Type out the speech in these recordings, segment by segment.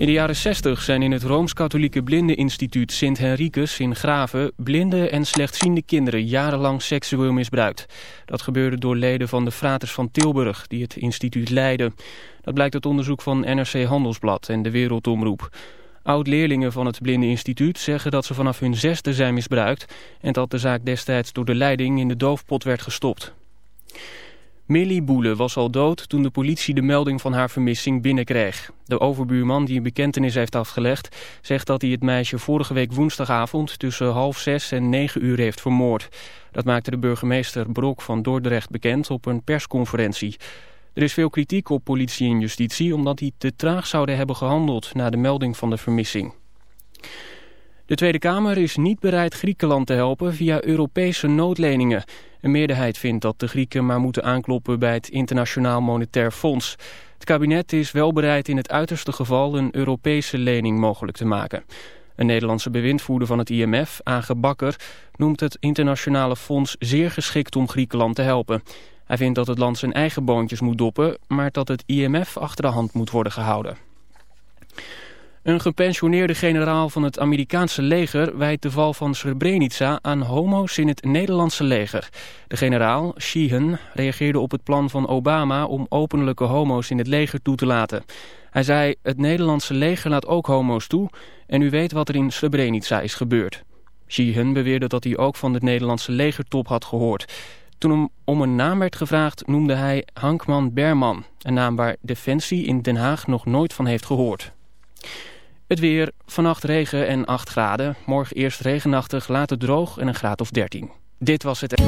In de jaren 60 zijn in het Rooms-Katholieke Blindeninstituut Sint Henricus in Graven... blinde en slechtziende kinderen jarenlang seksueel misbruikt. Dat gebeurde door leden van de Fraters van Tilburg die het instituut leidden. Dat blijkt uit onderzoek van NRC Handelsblad en de Wereldomroep. Oud-leerlingen van het Blindeninstituut zeggen dat ze vanaf hun zesde zijn misbruikt... en dat de zaak destijds door de leiding in de doofpot werd gestopt. Millie Boele was al dood toen de politie de melding van haar vermissing binnenkreeg. De overbuurman die een bekentenis heeft afgelegd... zegt dat hij het meisje vorige week woensdagavond... tussen half zes en negen uur heeft vermoord. Dat maakte de burgemeester Brok van Dordrecht bekend op een persconferentie. Er is veel kritiek op politie en justitie... omdat die te traag zouden hebben gehandeld... na de melding van de vermissing. De Tweede Kamer is niet bereid Griekenland te helpen via Europese noodleningen. Een meerderheid vindt dat de Grieken maar moeten aankloppen bij het Internationaal Monetair Fonds. Het kabinet is wel bereid in het uiterste geval een Europese lening mogelijk te maken. Een Nederlandse bewindvoerder van het IMF, Age Bakker, noemt het internationale fonds zeer geschikt om Griekenland te helpen. Hij vindt dat het land zijn eigen boontjes moet doppen, maar dat het IMF achter de hand moet worden gehouden. Een gepensioneerde generaal van het Amerikaanse leger wijt de val van Srebrenica aan homo's in het Nederlandse leger. De generaal, Sheehan, reageerde op het plan van Obama om openlijke homo's in het leger toe te laten. Hij zei, het Nederlandse leger laat ook homo's toe en u weet wat er in Srebrenica is gebeurd. Sheehan beweerde dat hij ook van het Nederlandse legertop had gehoord. Toen hem om een naam werd gevraagd noemde hij Hankman Berman, een naam waar Defensie in Den Haag nog nooit van heeft gehoord. Het weer, vannacht regen en 8 graden. Morgen eerst regenachtig, later droog en een graad of 13. Dit was het...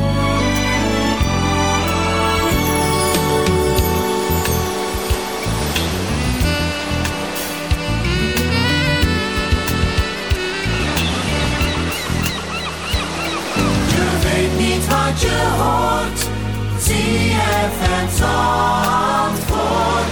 Wat je hoort. ZFM Zandvoort.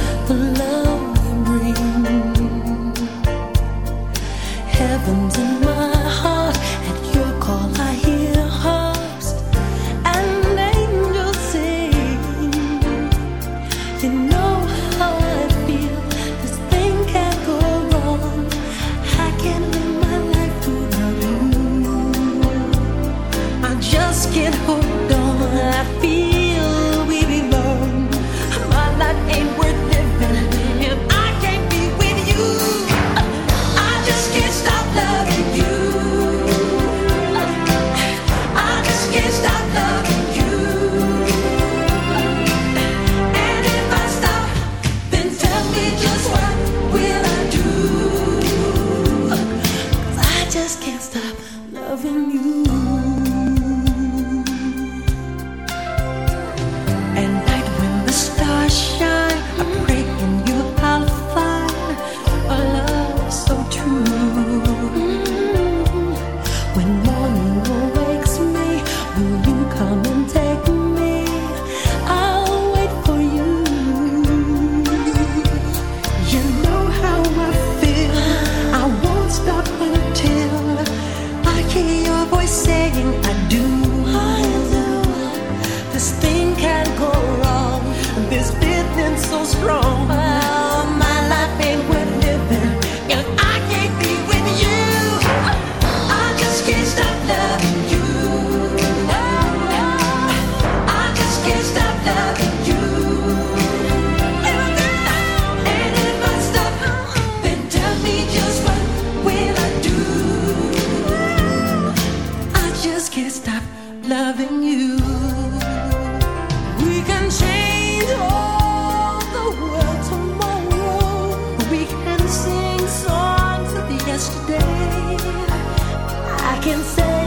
Can't stop loving you. We can change all the world tomorrow. We can sing songs of yesterday. I can say,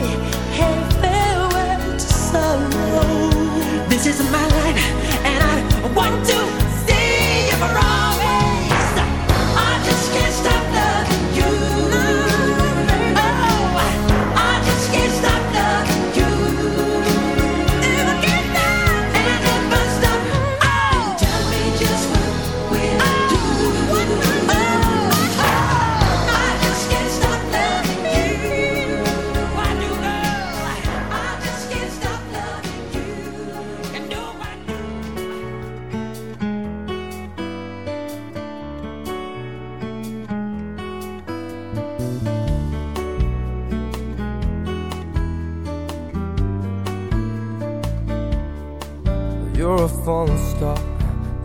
hey, farewell to sorrow. This is my life, and I want to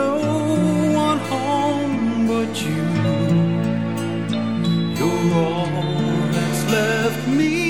no one home but you. You're all that's left me.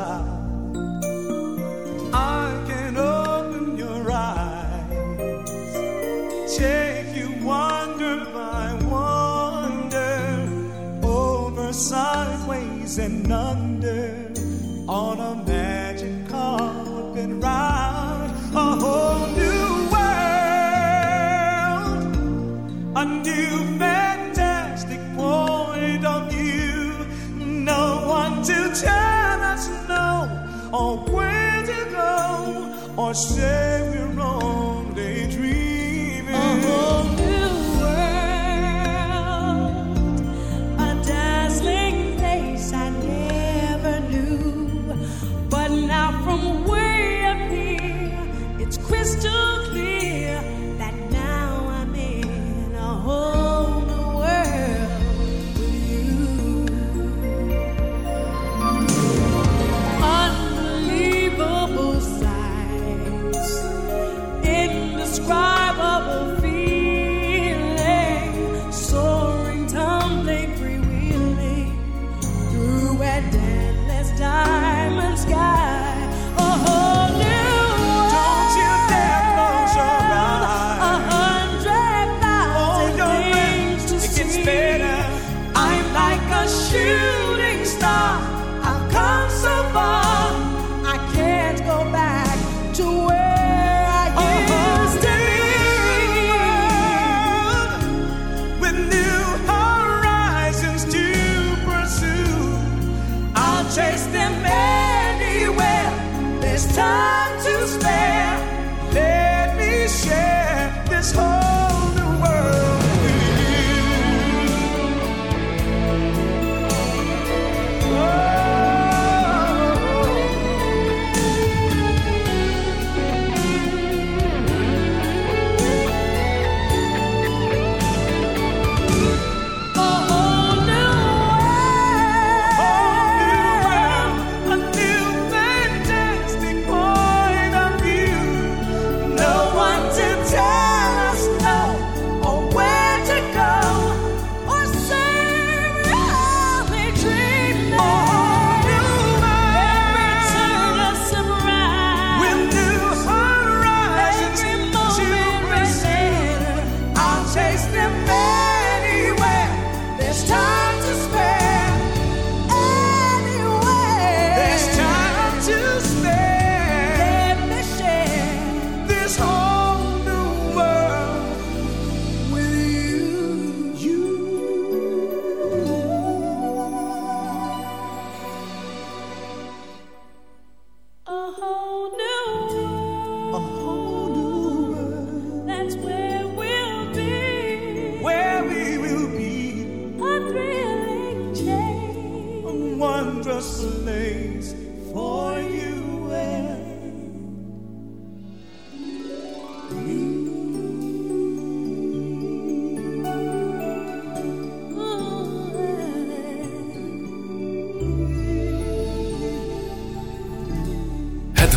stay.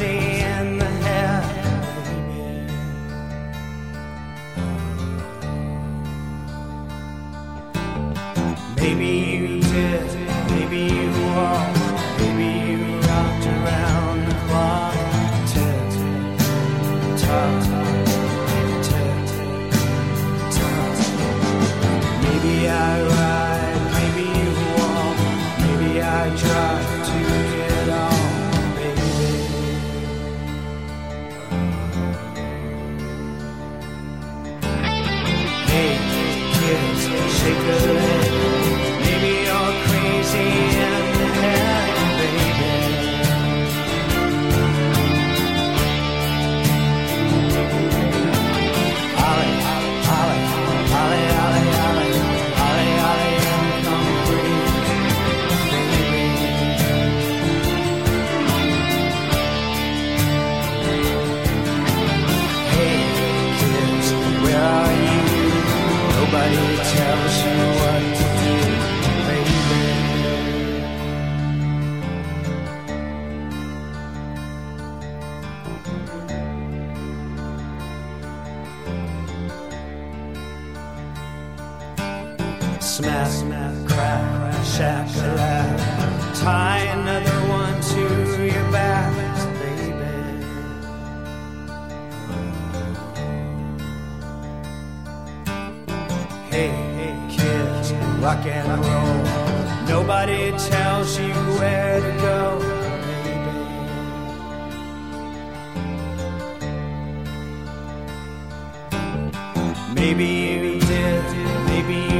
see. Maybe you did, maybe you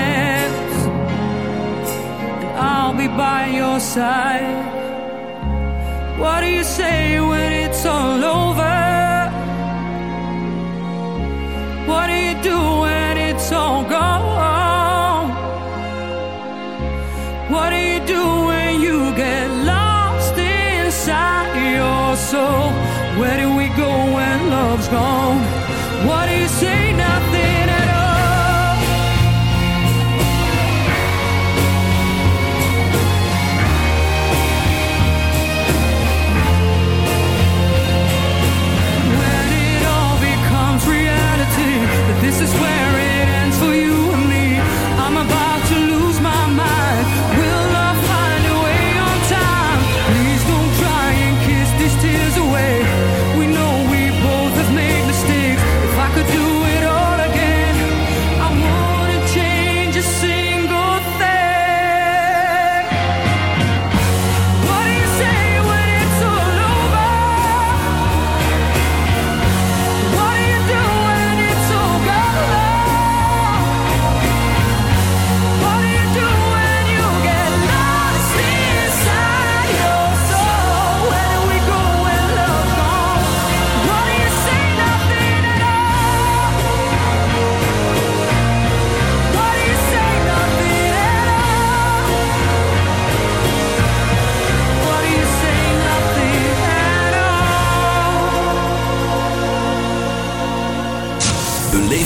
I'll be by your side. What do you say when it's all over? What do you do when it's all gone? What do you do when you get lost inside your soul? Where do we go?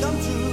come true.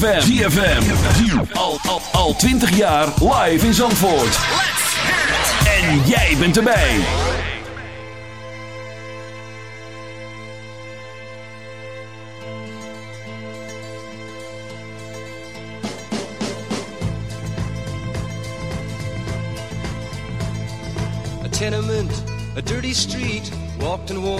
ZFM. ZFM. Al, al, al 20 jaar live in Zandvoort. Let's. En jij bent erbij. A tenement, a dirty street, walked and walked.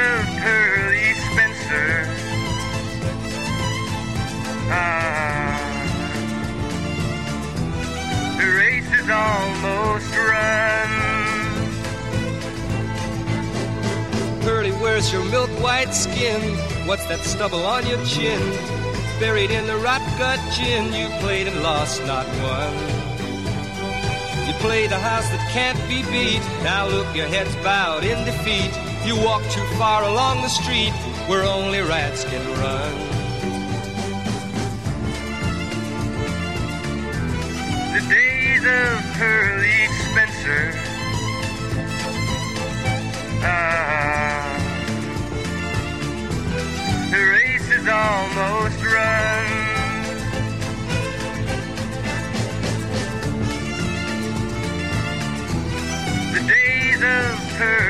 Of Pearly Spencer. Ah, the race is almost run. Pearly, where's your milk white skin? What's that stubble on your chin? Buried in the rot gut gin, you played and lost, not won. You play the house that can't be beat. Now look, your head's bowed in defeat. You walk too far along the street where only rats can run. The days of Pearly Spencer. Ah, the race is almost run. The days of Pearly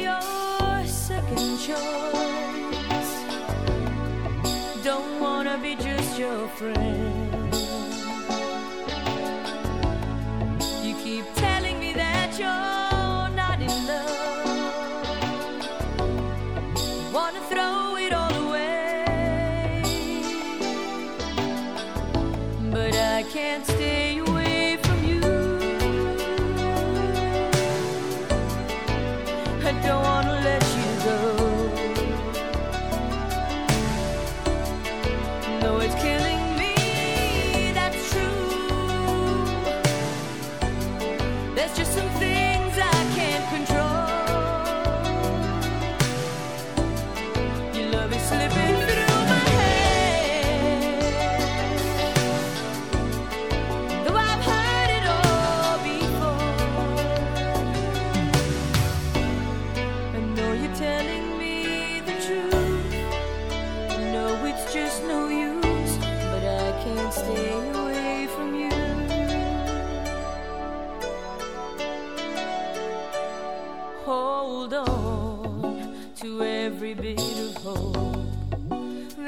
friend.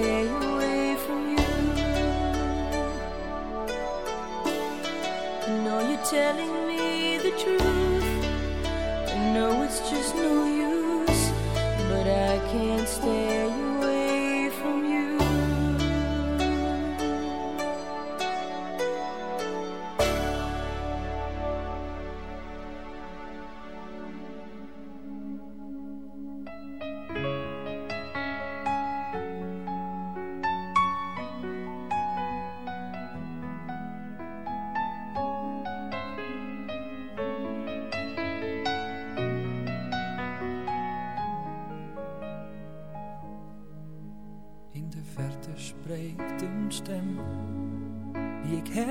Can't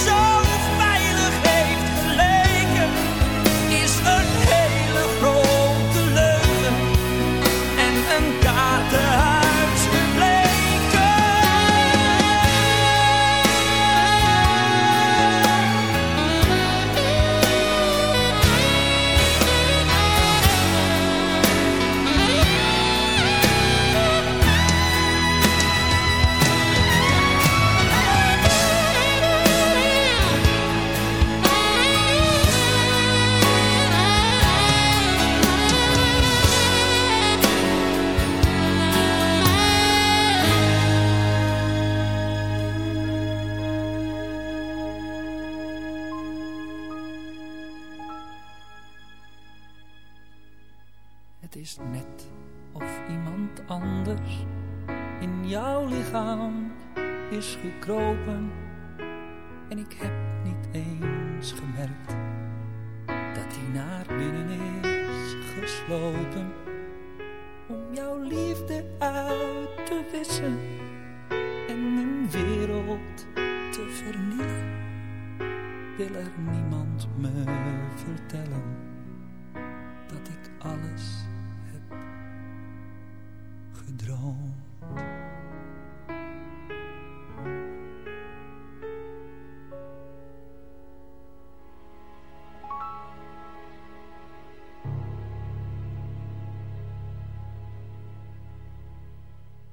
nog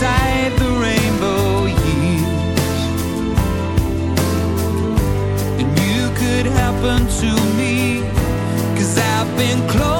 inside the rainbow years. And you could happen to me. Cause I've been close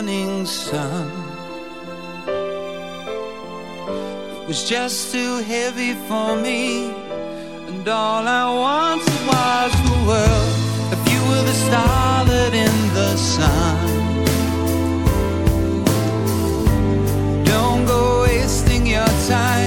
morning sun? It was just too heavy for me, and all I wanted was the world. If you were the starlet in the sun, don't go wasting your time,